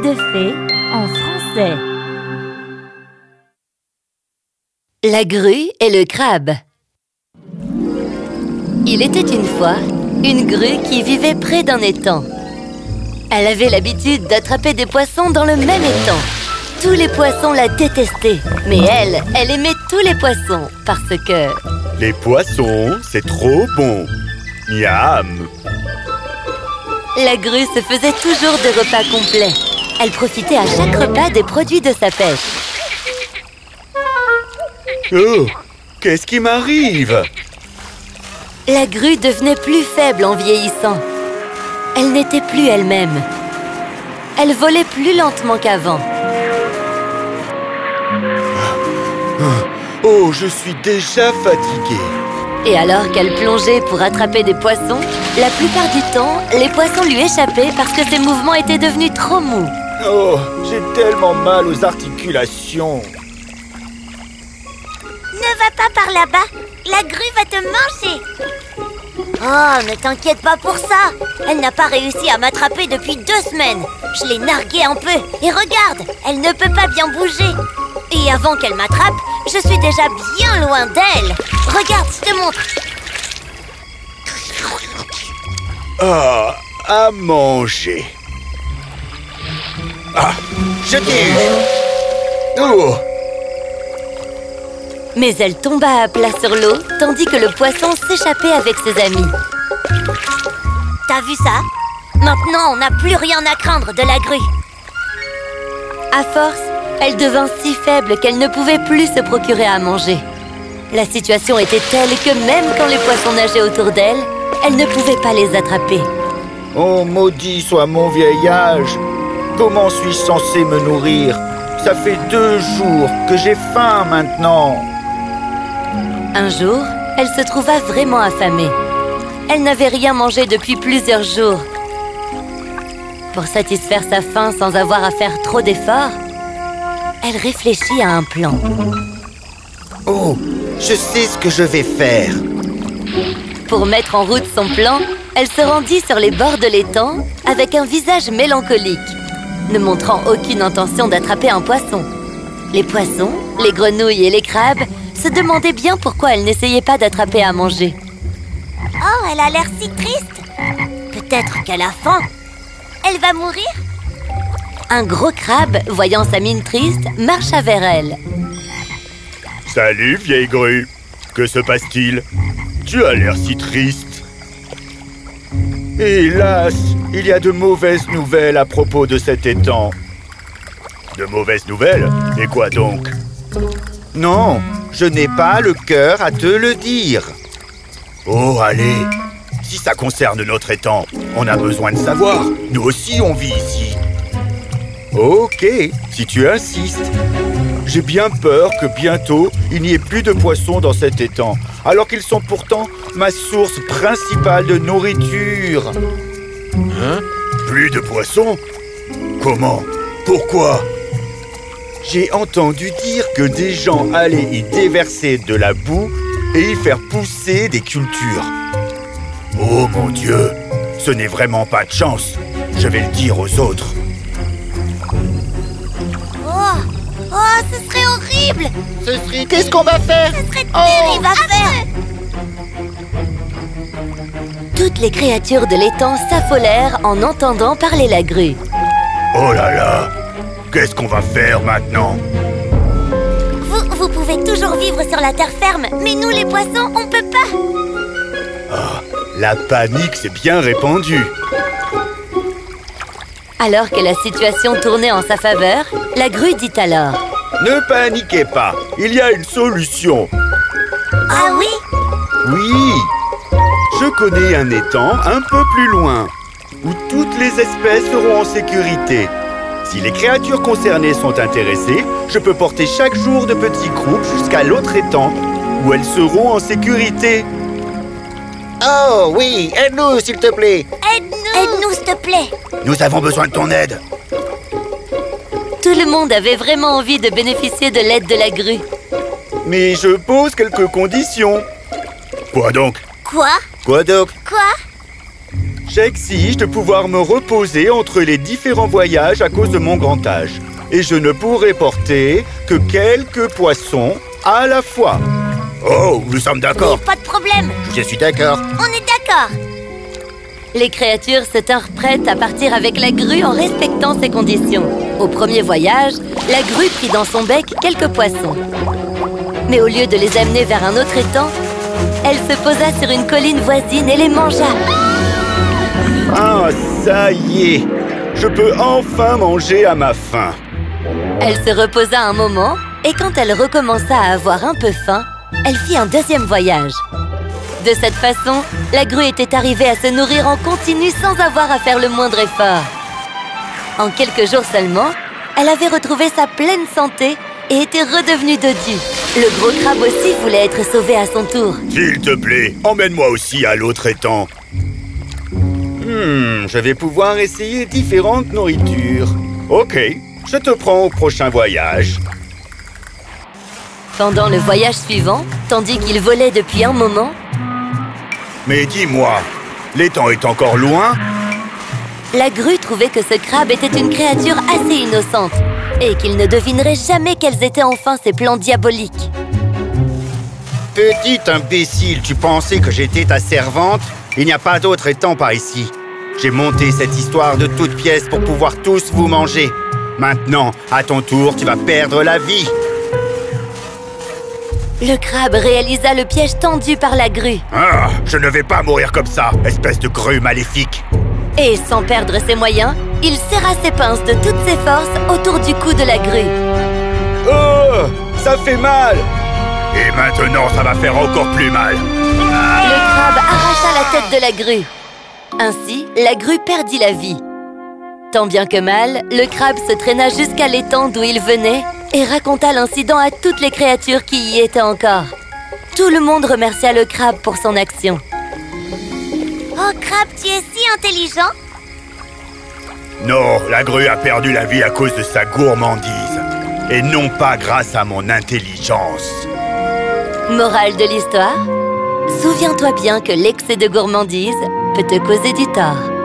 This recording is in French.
conte de fées en français. La grue et le crabe Il était une fois une grue qui vivait près d'un étang. Elle avait l'habitude d'attraper des poissons dans le même étang. Tous les poissons la détestaient, mais elle, elle aimait tous les poissons parce que... Les poissons, c'est trop bon Miam La grue se faisait toujours des repas complets. Elle profitait à chaque repas des produits de sa pêche. Oh Qu'est-ce qui m'arrive La grue devenait plus faible en vieillissant. Elle n'était plus elle-même. Elle volait plus lentement qu'avant. Oh, je suis déjà fatiguée Et alors qu'elle plongeait pour attraper des poissons, la plupart du temps, les poissons lui échappaient parce que ses mouvements étaient devenus trop mous. Oh, j'ai tellement mal aux articulations. Ne va pas par là-bas. La grue va te manger. Oh, ne t'inquiète pas pour ça. Elle n'a pas réussi à m'attraper depuis deux semaines. Je l'ai narguée un peu. Et regarde, elle ne peut pas bien bouger. Et avant qu'elle m'attrape, je suis déjà bien loin d'elle. Regarde, je te montre. Ah, à manger Ah, je t'ai eu Oh Mais elle tomba à plat sur l'eau, tandis que le poisson s'échappait avec ses amis. T'as vu ça? Maintenant, on n'a plus rien à craindre de la grue À force, elle devint si faible qu'elle ne pouvait plus se procurer à manger. La situation était telle que même quand les poissons nageaient autour d'elle, elle ne pouvait pas les attraper. Oh, maudit soit mon vieil âge Comment suis-je censé me nourrir? Ça fait deux jours que j'ai faim maintenant Un jour, elle se trouva vraiment affamée. Elle n'avait rien mangé depuis plusieurs jours. Pour satisfaire sa faim sans avoir à faire trop d'efforts, elle réfléchit à un plan. Oh, je sais ce que je vais faire Pour mettre en route son plan, elle se rendit sur les bords de l'étang avec un visage mélancolique, ne montrant aucune intention d'attraper un poisson. Les poissons, les grenouilles et les crabes se demandaient bien pourquoi elle n'essayait pas d'attraper à manger. Oh, elle a l'air si triste Peut-être qu'elle a faim Elle va mourir Un gros crabe, voyant sa mine triste, marcha vers elle. Salut, vieille grue Que se passe-t-il? Tu as l'air si triste Hélas, il y a de mauvaises nouvelles à propos de cet étang. De mauvaises nouvelles Et quoi donc? Non, je n'ai pas le cœur à te le dire Oh, allez Si ça concerne notre étang, on a besoin de savoir. Nous aussi, on vit ici. Ok, si tu insistes. J'ai bien peur que bientôt, il n'y ait plus de poissons dans cet étang, alors qu'ils sont pourtant ma source principale de nourriture. Hein? Plus de poissons? Comment? Pourquoi? J'ai entendu dire que des gens allaient y déverser de la boue et y faire pousser des cultures. Oh mon Dieu Ce n'est vraiment pas de chance. Je vais le dire aux autres. Oh, ce serait horrible. Ce serait... Qu'est-ce qu'on va faire Ce serait terrible à faire Toutes les créatures de l'étang s'affolèrent en entendant parler la grue. Oh là là. Qu'est-ce qu'on va faire maintenant vous, vous pouvez toujours vivre sur la terre ferme, mais nous les poissons, on peut pas. Ah, la panique s'est bien répandue. Alors que la situation tournait en sa faveur, la grue dit alors Ne paniquez pas, il y a une solution. Ah oui? Oui, je connais un étang un peu plus loin, où toutes les espèces seront en sécurité. Si les créatures concernées sont intéressées, je peux porter chaque jour de petits groupes jusqu'à l'autre étang, où elles seront en sécurité. Oh oui, aide-nous s'il te plaît Aide-nous Aide-nous, s'il te plaît Nous avons besoin de ton aide. Tout le monde avait vraiment envie de bénéficier de l'aide de la grue. Mais je pose quelques conditions. Quoi donc? Quoi? Quoi donc? Quoi? J'exige de pouvoir me reposer entre les différents voyages à cause de mon grand âge. Et je ne pourrai porter que quelques poissons à la fois. Oh, nous sommes d'accord. Pas de problème, Je suis d'accord. on est d'accord. Les créatures se tinrent prêtes à partir avec la grue en respectant ces conditions. Au premier voyage, la grue prit dans son bec quelques poissons. Mais au lieu de les amener vers un autre étang, elle se posa sur une colline voisine et les mangea. Ah, ça y est. Je peux enfin manger à ma faim. Elle se reposa un moment et quand elle recommença à avoir un peu faim, elle fit un deuxième voyage. De cette façon, la grue était arrivée à se nourrir en continu sans avoir à faire le moindre effort. En quelques jours seulement, elle avait retrouvé sa pleine santé et était redevenue dodue. Le gros crabe aussi voulait être sauvé à son tour. S'il te plaît, emmène-moi aussi à l'autre étang. Hmm, je vais pouvoir essayer différentes nourritures. Ok, je te prends au prochain voyage. Pendant le voyage suivant, tandis qu'il volait depuis un moment, Mais dis-moi, l'étang est encore loin? La grue trouvait que ce crabe était une créature assez innocente et qu'il ne devinerait jamais quels étaient enfin ses plans diaboliques. Petit imbécile, tu pensais que j'étais ta servante? Il n'y a pas d'autre étang par ici. J'ai monté cette histoire de toutes pièces pour pouvoir tous vous manger. Maintenant, à ton tour, tu vas perdre la vie. Le crabe réalisa le piège tendu par la grue Ah, je ne vais pas mourir comme ça, espèce de grue maléfique. Et, sans perdre ses moyens, il serra ses pinces de toutes ses forces autour du cou de la grue. Oh Ça fait mal Et maintenant, ça va faire encore plus mal. Le crabe arracha la tête de la grue. Ainsi, la grue perdit la vie. Tant bien que mal, le crabe se traîna jusqu'à l'étang d'où il venait et raconta l'incident à toutes les créatures qui y étaient encore. Tout le monde remercia le crabe pour son action. Oh, Crabe, tu es si intelligent. Non, la grue a perdu la vie à cause de sa gourmandise. Et non pas grâce à mon intelligence. Morale de l'histoire Souviens-toi bien que l'excès de gourmandise peut te causer du tort.